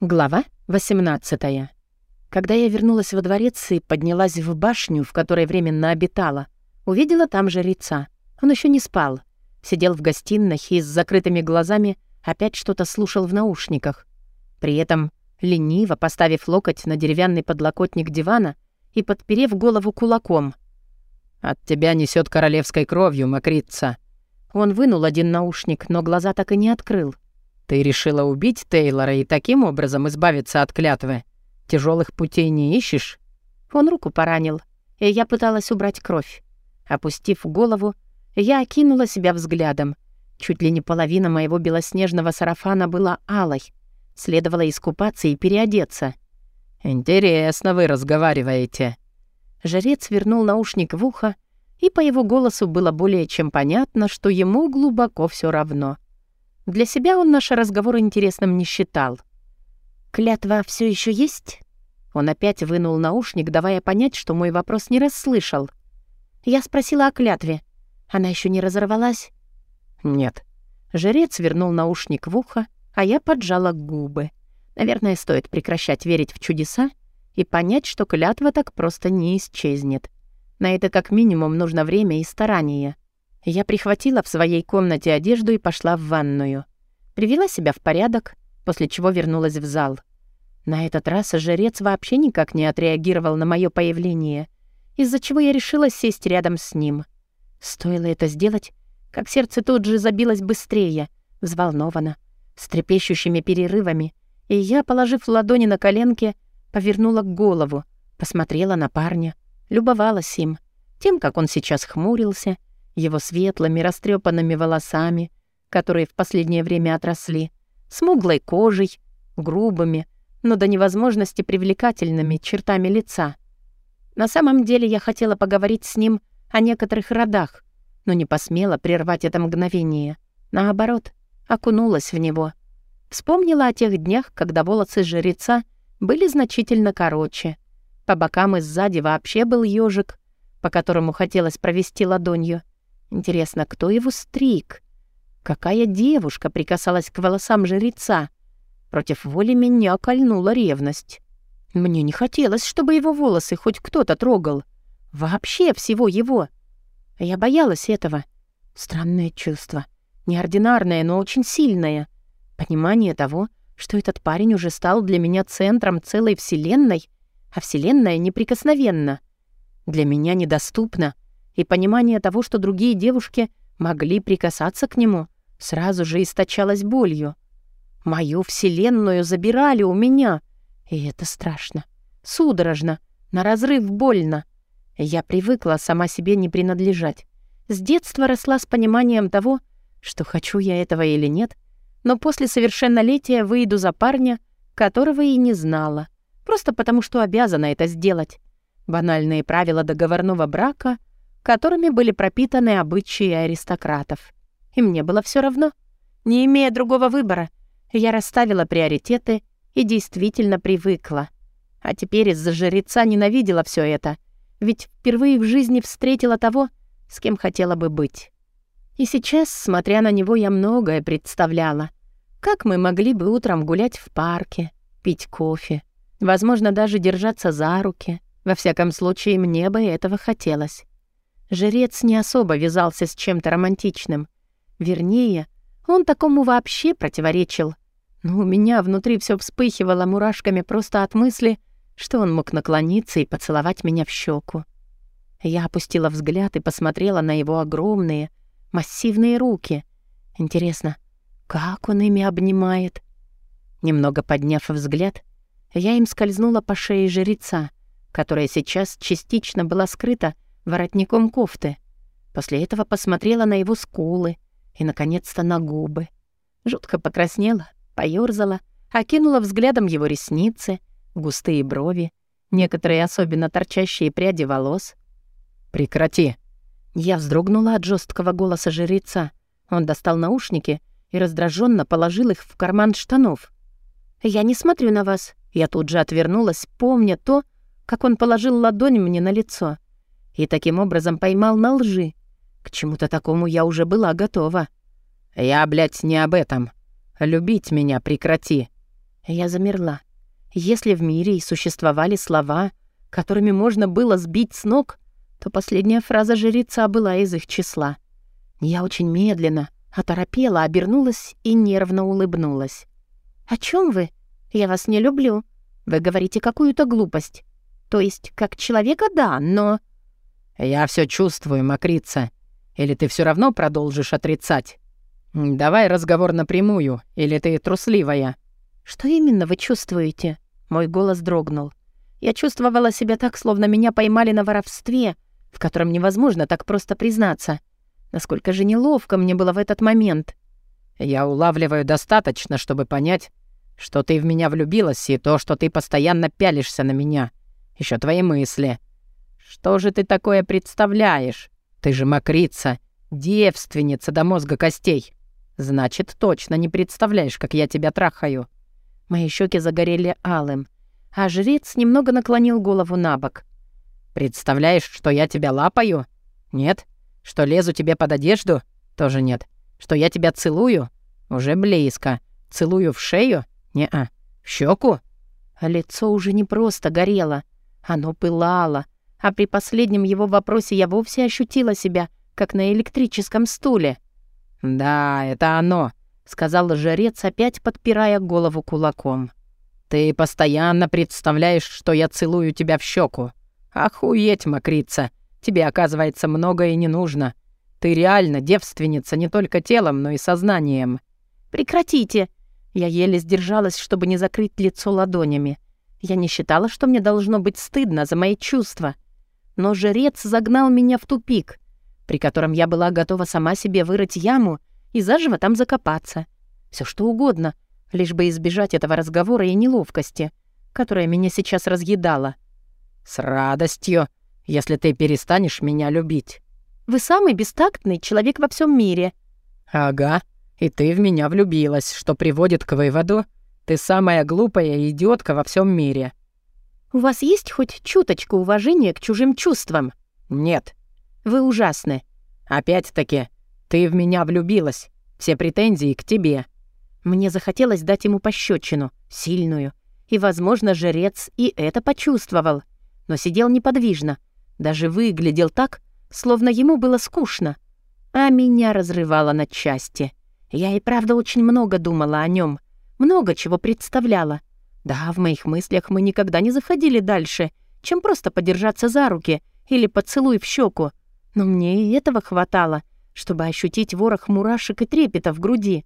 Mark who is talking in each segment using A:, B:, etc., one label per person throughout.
A: Глава 18 Когда я вернулась во дворец и поднялась в башню, в которой временно обитала, увидела там жреца. Он еще не спал. Сидел в гостиной и с закрытыми глазами опять что-то слушал в наушниках. При этом, лениво поставив локоть на деревянный подлокотник дивана и подперев голову кулаком.
B: «От тебя несет королевской кровью, мокрица».
A: Он вынул один наушник, но глаза так и не открыл.
B: Ты решила убить Тейлора и таким образом избавиться от клятвы? Тяжелых путей не ищешь?»
A: Он руку поранил, и я пыталась убрать кровь. Опустив голову, я окинула себя взглядом. Чуть ли не половина моего белоснежного сарафана была алой. Следовало искупаться и переодеться.
B: «Интересно вы разговариваете».
A: Жрец вернул наушник в ухо, и по его голосу было более чем понятно, что ему глубоко все равно. Для себя он наш разговор интересным не считал. «Клятва все еще есть?» Он опять вынул наушник, давая понять, что мой вопрос не расслышал. Я спросила о клятве. Она еще не разорвалась?
B: «Нет».
A: Жрец вернул наушник в ухо, а я поджала губы. Наверное, стоит прекращать верить в чудеса и понять, что клятва так просто не исчезнет. На это как минимум нужно время и старание. Я прихватила в своей комнате одежду и пошла в ванную. Привела себя в порядок, после чего вернулась в зал. На этот раз жрец вообще никак не отреагировал на мое появление, из-за чего я решила сесть рядом с ним. Стоило это сделать, как сердце тут же забилось быстрее, взволнованно, с трепещущими перерывами, и я, положив ладони на коленки, повернула голову, посмотрела на парня, любовалась им, тем, как он сейчас хмурился — его светлыми растрепанными волосами, которые в последнее время отросли, смуглой кожей, грубыми, но до невозможности привлекательными чертами лица. На самом деле я хотела поговорить с ним о некоторых родах, но не посмела прервать это мгновение. Наоборот, окунулась в него. Вспомнила о тех днях, когда волосы жреца были значительно короче. По бокам и сзади вообще был ежик, по которому хотелось провести ладонью. Интересно, кто его стриг? Какая девушка прикасалась к волосам жреца? Против воли меня кольнула ревность. Мне не хотелось, чтобы его волосы хоть кто-то трогал. Вообще всего его. Я боялась этого. Странное чувство. Неординарное, но очень сильное. Понимание того, что этот парень уже стал для меня центром целой вселенной, а вселенная неприкосновенна. Для меня недоступна — и понимание того, что другие девушки могли прикасаться к нему, сразу же источалось болью. Мою вселенную забирали у меня, и это страшно, судорожно, на разрыв больно. Я привыкла сама себе не принадлежать. С детства росла с пониманием того, что хочу я этого или нет, но после совершеннолетия выйду за парня, которого и не знала, просто потому что обязана это сделать. Банальные правила договорного брака которыми были пропитаны обычаи аристократов. И мне было все равно. Не имея другого выбора, я расставила приоритеты и действительно привыкла. А теперь из-за жреца ненавидела все это, ведь впервые в жизни встретила того, с кем хотела бы быть. И сейчас, смотря на него, я многое представляла. Как мы могли бы утром гулять в парке, пить кофе, возможно, даже держаться за руки. Во всяком случае, мне бы этого хотелось. Жрец не особо вязался с чем-то романтичным. Вернее, он такому вообще противоречил. Но у меня внутри все вспыхивало мурашками просто от мысли, что он мог наклониться и поцеловать меня в щеку. Я опустила взгляд и посмотрела на его огромные, массивные руки. Интересно, как он ими обнимает? Немного подняв взгляд, я им скользнула по шее жреца, которая сейчас частично была скрыта воротником кофты. После этого посмотрела на его скулы и, наконец-то, на губы. Жутко покраснела, поёрзала, окинула взглядом его ресницы, густые брови, некоторые особенно торчащие пряди волос.
B: «Прекрати!»
A: Я вздрогнула от жесткого голоса жреца. Он достал наушники и раздраженно положил их в карман штанов. «Я не смотрю на вас». Я тут же отвернулась, помня то, как он положил ладонь мне на лицо и таким образом поймал на лжи. К чему-то такому я уже была готова.
B: «Я, блядь, не об этом. Любить меня прекрати».
A: Я замерла. Если в мире и существовали слова, которыми можно было сбить с ног, то последняя фраза жреца была из их числа. Я очень медленно, оторопела, обернулась и нервно улыбнулась. «О чем вы? Я вас не люблю. Вы говорите какую-то глупость. То есть, как человека, да, но...»
B: «Я все чувствую, Макрица. Или ты все равно продолжишь отрицать? Давай разговор напрямую, или ты трусливая?»
A: «Что именно вы чувствуете?» Мой голос дрогнул. Я чувствовала себя так, словно меня поймали на воровстве, в котором невозможно так просто признаться. Насколько же неловко мне было в этот момент.
B: «Я улавливаю достаточно, чтобы понять, что ты в меня влюбилась, и то, что ты постоянно пялишься на меня. Еще твои мысли. Что же ты такое представляешь? Ты же мокрица, девственница до мозга костей. Значит, точно не представляешь, как я тебя трахаю».
A: Мои щеки загорели алым, а жрец немного наклонил голову на бок.
B: «Представляешь, что я тебя лапаю? Нет? Что лезу тебе под одежду? Тоже нет. Что я тебя целую? Уже близко. Целую в шею? Не-а. В щеку?
A: А лицо уже не просто горело. Оно пылало. А при последнем его вопросе я вовсе ощутила себя, как на электрическом стуле.
B: «Да, это оно», — сказал жрец, опять подпирая голову кулаком. «Ты постоянно представляешь, что я целую тебя в щеку. Охуеть, мокрица. Тебе, оказывается, многое не нужно. Ты реально девственница не только телом, но и сознанием».
A: «Прекратите!» Я еле сдержалась, чтобы не закрыть лицо ладонями. Я не считала, что мне должно быть стыдно за мои чувства. Но жрец загнал меня в тупик, при котором я была готова сама себе вырыть яму и заживо там закопаться. Все что угодно, лишь бы избежать этого разговора и неловкости, которая меня сейчас разъедала.
B: «С радостью!» если ты перестанешь меня любить».
A: «Вы самый бестактный человек во всем мире».
B: «Ага, и ты в меня влюбилась, что приводит к выводу, ты самая глупая идиотка во всем мире».
A: «У вас есть хоть чуточку уважения к чужим чувствам?»
B: «Нет».
A: «Вы ужасны».
B: «Опять-таки, ты в меня влюбилась. Все претензии к тебе».
A: Мне захотелось дать ему пощечину, сильную. И, возможно, жрец и это почувствовал. Но сидел неподвижно, даже выглядел так, словно ему было скучно. А меня разрывало на части. Я и правда очень много думала о нем, много чего представляла. Да, в моих мыслях мы никогда не заходили дальше, чем просто подержаться за руки или поцелуй в щеку. Но мне и этого хватало, чтобы ощутить ворох мурашек и трепета в груди.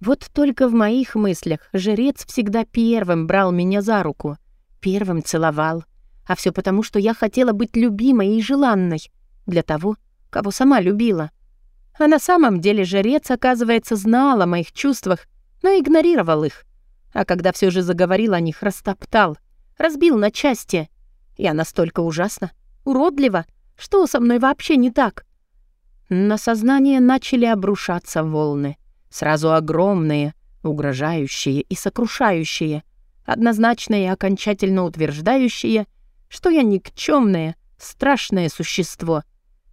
A: Вот только в моих мыслях жрец всегда первым брал меня за руку, первым целовал — а все потому, что я хотела быть любимой и желанной для того, кого сама любила. А на самом деле жрец, оказывается, знал о моих чувствах, но игнорировал их. А когда все же заговорил о них, растоптал, разбил на части. Я настолько ужасна, уродлива, что со мной вообще не так. На сознание начали обрушаться волны. Сразу огромные, угрожающие и сокрушающие, однозначно и окончательно утверждающие, что я никчемное, страшное существо.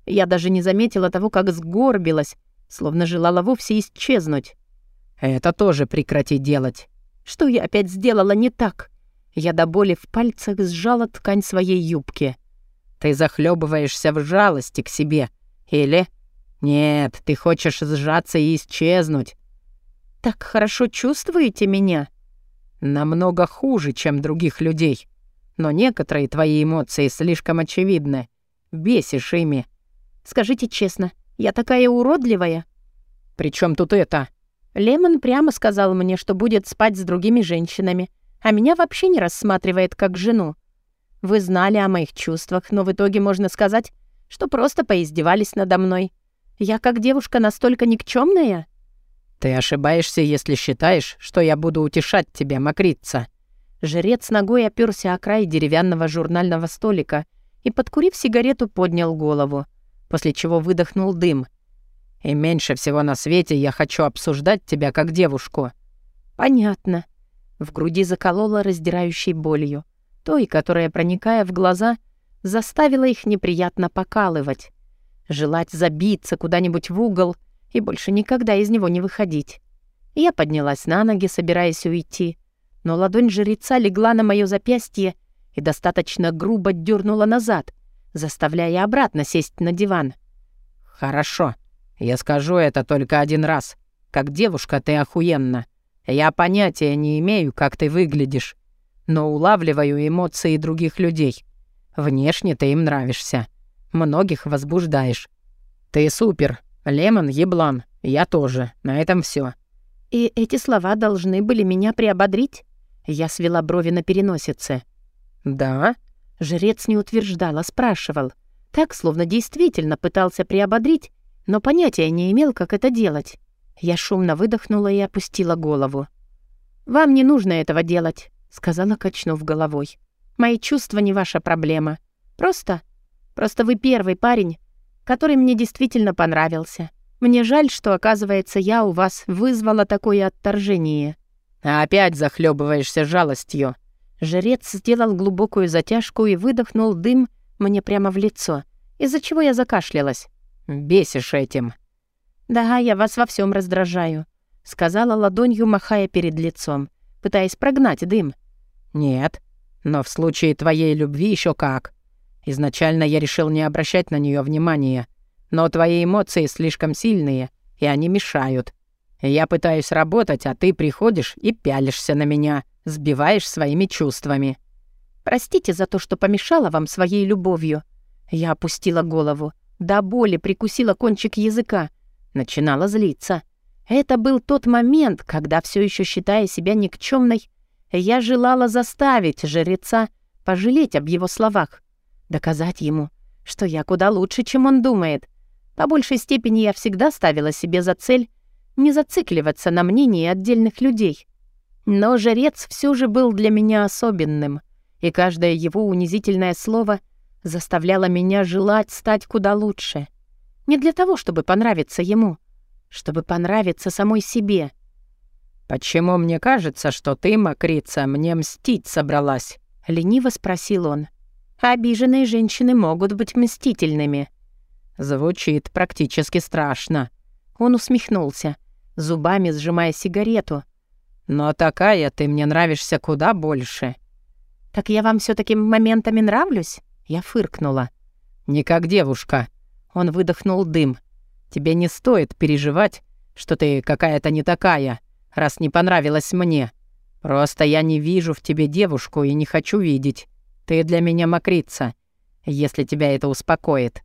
A: Я даже не заметила того, как сгорбилась, словно желала вовсе исчезнуть.
B: Это тоже прекрати делать.
A: Что я опять сделала не так? Я до боли в пальцах сжала ткань своей юбки.
B: Ты захлебываешься в жалости к себе. Или... Нет, ты хочешь сжаться и исчезнуть.
A: Так хорошо чувствуете меня?
B: Намного хуже, чем других людей но некоторые твои эмоции слишком очевидны. Бесишь ими.
A: Скажите честно, я такая уродливая?
B: При чем тут это?
A: Лемон прямо сказал мне, что будет спать с другими женщинами, а меня вообще не рассматривает как жену. Вы знали о моих чувствах, но в итоге можно сказать, что просто поиздевались надо мной. Я как девушка настолько никчемная?
B: Ты ошибаешься, если считаешь, что я буду утешать тебя, мокрица.
A: Жрец ногой оперся о край деревянного журнального столика и, подкурив сигарету, поднял голову, после чего выдохнул дым.
B: «И меньше всего на свете я хочу обсуждать тебя как девушку».
A: «Понятно». В груди заколола раздирающей болью, той, которая, проникая в глаза, заставила их неприятно покалывать. Желать забиться куда-нибудь в угол и больше никогда из него не выходить. Я поднялась на ноги, собираясь уйти, но ладонь жреца легла на мое запястье и достаточно грубо дернула назад, заставляя обратно сесть на диван.
B: «Хорошо. Я скажу это только один раз. Как девушка ты охуенна. Я понятия не имею, как ты выглядишь, но улавливаю эмоции других людей. Внешне ты им нравишься. Многих возбуждаешь. Ты супер. Лемон еблан. Я тоже. На этом все.
A: И эти слова должны были меня приободрить? Я свела брови на переносице.
B: «Да?»
A: Жрец не утверждал, а спрашивал. Так, словно действительно пытался приободрить, но понятия не имел, как это делать. Я шумно выдохнула и опустила голову. «Вам не нужно этого делать», — сказала, качнув головой. «Мои чувства не ваша проблема. Просто... Просто вы первый парень, который мне действительно понравился. Мне жаль, что, оказывается, я у вас вызвала такое отторжение».
B: «Опять захлебываешься жалостью».
A: Жрец сделал глубокую затяжку и выдохнул дым мне прямо в лицо, из-за чего я закашлялась.
B: «Бесишь этим».
A: «Да, я вас во всем раздражаю», — сказала ладонью, махая перед лицом, пытаясь прогнать дым.
B: «Нет, но в случае твоей любви еще как. Изначально я решил не обращать на нее внимания, но твои эмоции слишком сильные, и они мешают. Я пытаюсь работать, а ты приходишь и пялишься на меня, сбиваешь своими чувствами».
A: «Простите за то, что помешала вам своей любовью». Я опустила голову, до боли прикусила кончик языка, начинала злиться. Это был тот момент, когда, все еще считая себя никчемной, я желала заставить жреца пожалеть об его словах, доказать ему, что я куда лучше, чем он думает. По большей степени я всегда ставила себе за цель не зацикливаться на мнении отдельных людей. Но жрец все же был для меня особенным, и каждое его унизительное слово заставляло меня желать стать куда лучше. Не для того, чтобы понравиться ему, чтобы понравиться самой себе.
B: «Почему мне кажется, что ты, мокрица, мне мстить собралась?»
A: — лениво спросил он. «Обиженные женщины могут быть мстительными».
B: Звучит практически страшно.
A: Он усмехнулся, зубами сжимая сигарету.
B: «Но такая ты мне нравишься куда больше».
A: «Так я вам все таки моментами нравлюсь?» Я фыркнула.
B: «Не как девушка».
A: Он выдохнул дым.
B: «Тебе не стоит переживать, что ты какая-то не такая, раз не понравилась мне. Просто я не вижу в тебе девушку и не хочу видеть. Ты для меня мокрица, если тебя это успокоит.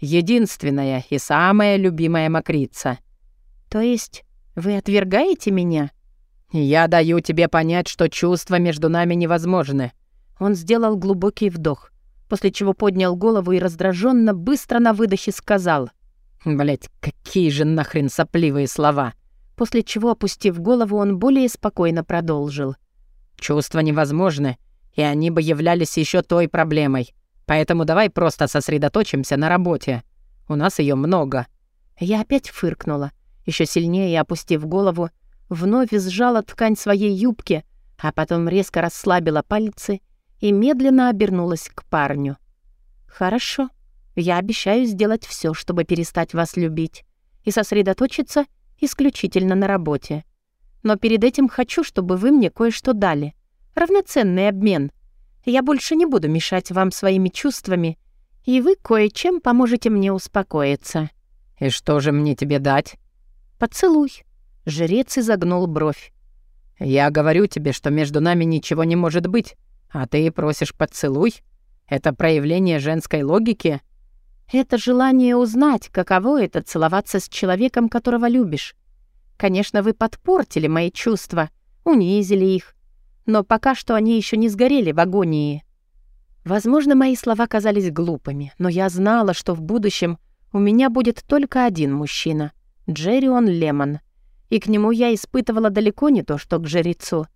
B: Единственная и самая любимая мокрица».
A: «То есть вы отвергаете меня?»
B: «Я даю тебе понять, что чувства между нами невозможны».
A: Он сделал глубокий вдох, после чего поднял голову и раздраженно быстро на выдохе сказал.
B: Блять, какие же нахрен сопливые слова!»
A: После чего, опустив голову, он более спокойно продолжил.
B: «Чувства невозможны, и они бы являлись еще той проблемой. Поэтому давай просто сосредоточимся на работе. У нас ее много».
A: Я опять фыркнула, еще сильнее опустив голову, вновь сжала ткань своей юбки, а потом резко расслабила пальцы и медленно обернулась к парню. «Хорошо. Я обещаю сделать все, чтобы перестать вас любить и сосредоточиться исключительно на работе. Но перед этим хочу, чтобы вы мне кое-что дали. Равноценный обмен. Я больше не буду мешать вам своими чувствами, и вы кое-чем поможете мне успокоиться».
B: «И что же мне тебе дать?»
A: «Поцелуй». Жрец изогнул бровь.
B: «Я говорю тебе, что между нами ничего не может быть, а ты просишь поцелуй? Это проявление женской логики?»
A: «Это желание узнать, каково это целоваться с человеком, которого любишь. Конечно, вы подпортили мои чувства, унизили их, но пока что они еще не сгорели в агонии». Возможно, мои слова казались глупыми, но я знала, что в будущем у меня будет только один мужчина — Джеррион Лемон и к нему я испытывала далеко не то, что к жрецу.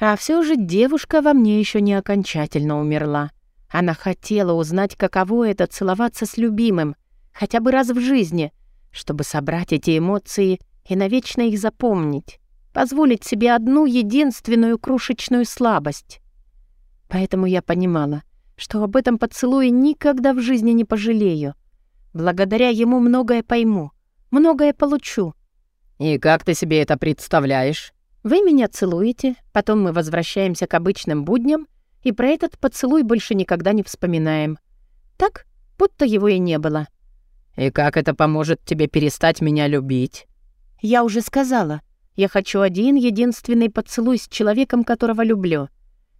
A: А все же девушка во мне еще не окончательно умерла. Она хотела узнать, каково это целоваться с любимым, хотя бы раз в жизни, чтобы собрать эти эмоции и навечно их запомнить, позволить себе одну единственную крошечную слабость. Поэтому я понимала, что об этом поцелуе никогда в жизни не пожалею. Благодаря ему многое пойму, многое получу —
B: «И как ты себе это представляешь?»
A: Вы меня целуете, потом мы возвращаемся к обычным будням, и про этот поцелуй больше никогда не вспоминаем. Так, будто его и не было.
B: «И как это поможет тебе перестать меня любить?»
A: «Я уже сказала. Я хочу один единственный поцелуй с человеком, которого люблю.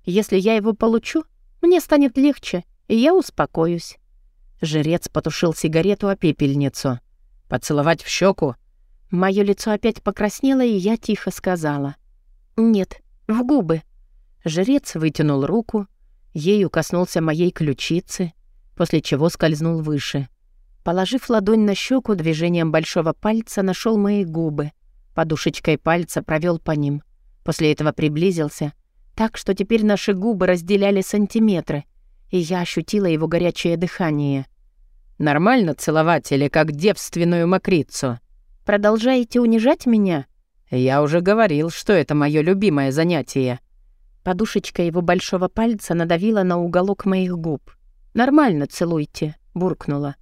A: Если я его получу, мне станет легче, и я успокоюсь».
B: Жрец потушил сигарету о пепельницу. «Поцеловать в щеку?
A: Мое лицо опять покраснело, и я тихо сказала. «Нет, в губы». Жрец вытянул руку, ею коснулся моей ключицы, после чего скользнул выше. Положив ладонь на щеку, движением большого пальца нашел мои губы. Подушечкой пальца провел по ним. После этого приблизился, так что теперь наши губы разделяли сантиметры, и я ощутила его горячее дыхание.
B: «Нормально целовать или как девственную мокрицу?»
A: «Продолжаете унижать меня?»
B: «Я уже говорил, что это мое любимое занятие».
A: Подушечка его большого пальца надавила на уголок моих губ. «Нормально целуйте», — буркнула.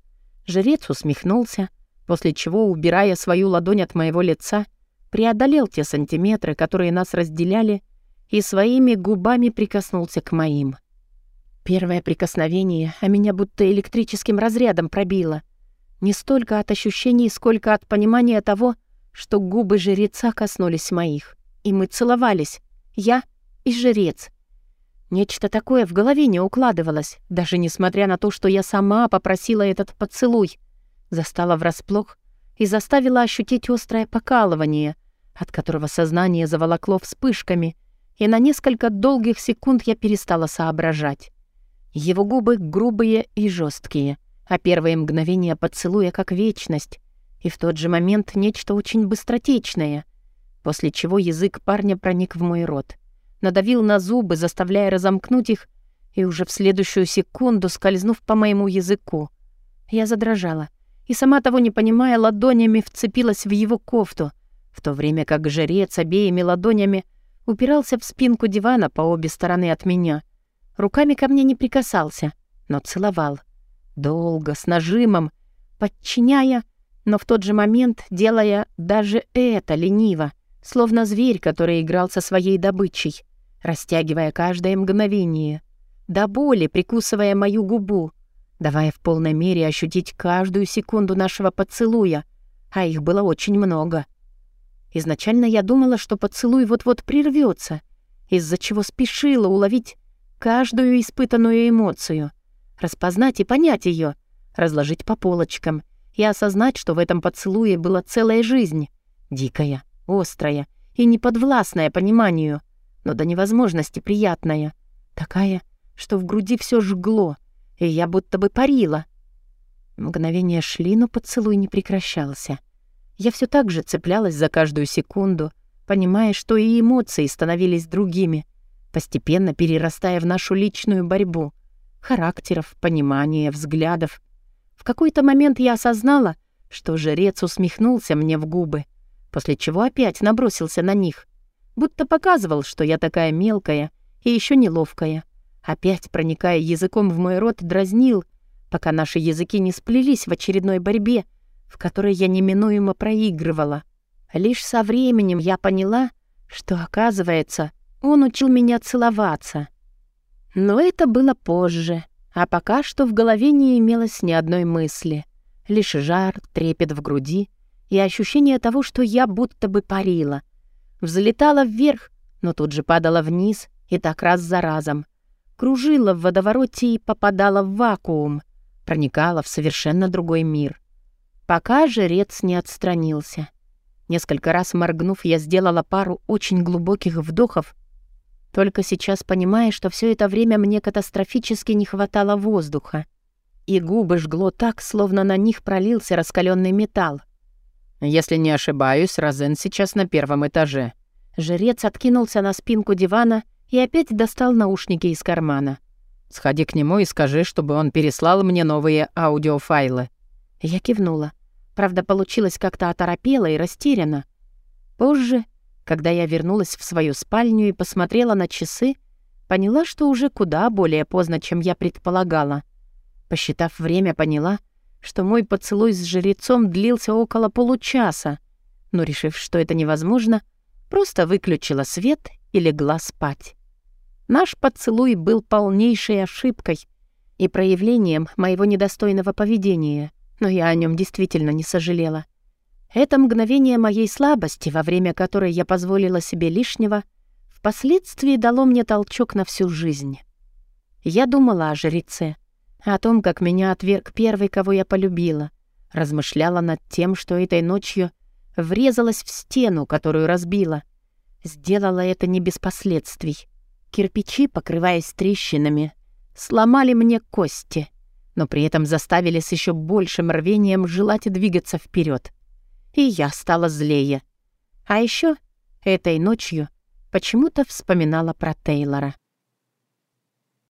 A: Жрец усмехнулся, после чего, убирая свою ладонь от моего лица, преодолел те сантиметры, которые нас разделяли, и своими губами прикоснулся к моим. Первое прикосновение, а меня будто электрическим разрядом пробило. Не столько от ощущений, сколько от понимания того, что губы жреца коснулись моих. И мы целовались. Я и жрец. Нечто такое в голове не укладывалось, даже несмотря на то, что я сама попросила этот поцелуй. Застала врасплох и заставила ощутить острое покалывание, от которого сознание заволокло вспышками, и на несколько долгих секунд я перестала соображать. Его губы грубые и жесткие, а первые мгновения поцелуя как вечность, и в тот же момент нечто очень быстротечное, после чего язык парня проник в мой рот, надавил на зубы, заставляя разомкнуть их, и уже в следующую секунду скользнув по моему языку. Я задрожала и, сама того не понимая, ладонями вцепилась в его кофту, в то время как жрец обеими ладонями упирался в спинку дивана по обе стороны от меня. Руками ко мне не прикасался, но целовал. Долго, с нажимом, подчиняя, но в тот же момент делая даже это лениво, словно зверь, который играл со своей добычей, растягивая каждое мгновение, до боли прикусывая мою губу, давая в полной мере ощутить каждую секунду нашего поцелуя, а их было очень много. Изначально я думала, что поцелуй вот-вот прервется, из-за чего спешила уловить каждую испытанную эмоцию, распознать и понять ее, разложить по полочкам и осознать, что в этом поцелуе была целая жизнь, дикая, острая и неподвластная пониманию, но до невозможности приятная, такая, что в груди все жгло, и я будто бы парила. Мгновения шли, но поцелуй не прекращался — я все так же цеплялась за каждую секунду, понимая, что и эмоции становились другими, постепенно перерастая в нашу личную борьбу. Характеров, понимания, взглядов. В какой-то момент я осознала, что жрец усмехнулся мне в губы, после чего опять набросился на них, будто показывал, что я такая мелкая и еще неловкая. Опять, проникая языком в мой рот, дразнил, пока наши языки не сплелись в очередной борьбе, в которой я неминуемо проигрывала. Лишь со временем я поняла, что, оказывается, он учил меня целоваться. Но это было позже, а пока что в голове не имелось ни одной мысли. Лишь жар, трепет в груди и ощущение того, что я будто бы парила. Взлетала вверх, но тут же падала вниз, и так раз за разом. Кружила в водовороте и попадала в вакуум, проникала в совершенно другой мир. Пока жрец не отстранился. Несколько раз моргнув, я сделала пару очень глубоких вдохов, только сейчас понимая, что все это время мне катастрофически не хватало воздуха. И губы жгло так, словно на них пролился раскаленный металл.
B: «Если не ошибаюсь, Розен сейчас на первом этаже».
A: Жрец откинулся на спинку дивана и опять достал наушники из кармана.
B: «Сходи к нему и скажи, чтобы он переслал мне новые аудиофайлы».
A: Я кивнула. Правда, получилось как-то оторопело и растеряно. Позже, когда я вернулась в свою спальню и посмотрела на часы, поняла, что уже куда более поздно, чем я предполагала. Посчитав время, поняла, что мой поцелуй с жрецом длился около получаса, но, решив, что это невозможно, Просто выключила свет и легла спать. Наш поцелуй был полнейшей ошибкой и проявлением моего недостойного поведения, но я о нем действительно не сожалела. Это мгновение моей слабости, во время которой я позволила себе лишнего, впоследствии дало мне толчок на всю жизнь. Я думала о жреце, о том, как меня отверг первый, кого я полюбила, размышляла над тем, что этой ночью врезалась в стену, которую разбила. Сделала это не без последствий. Кирпичи, покрываясь трещинами, сломали мне кости, но при этом заставили с еще большим рвением желать двигаться вперед и я стала злее. А еще этой ночью почему-то вспоминала про Тейлора.